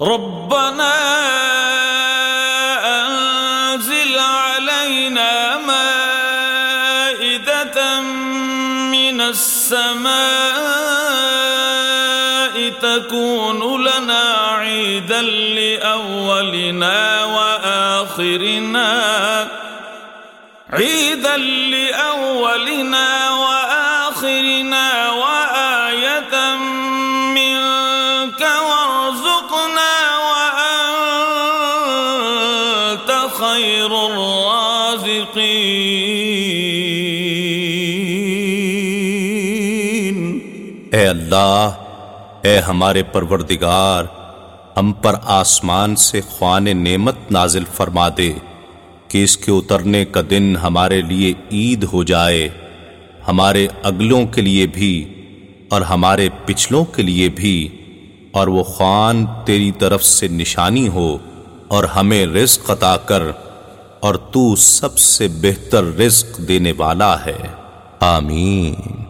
ربنا أنزل علينا مائدة من السماء تكون لنا عيدا لأولنا وآخرنا عيدا لأولنا وآخرنا وأنت خير الرازقين. اے اللہ، اے ہمارے پروردگار، ہم پر آسمان سے خوان نعمت نازل فرما دے کہ اس کے اترنے کا دن ہمارے لیے عید ہو جائے، ہمارے اگلوں کے لیے بھی اور ہمارے پچھلوں کے لیے بھی، اور وہ خوان تیری طرف سے نشانی ہو۔ اور ہمیں رزق عطا کر اور تو سب سے بہتر رزق دینے والا ہے۔ آمین۔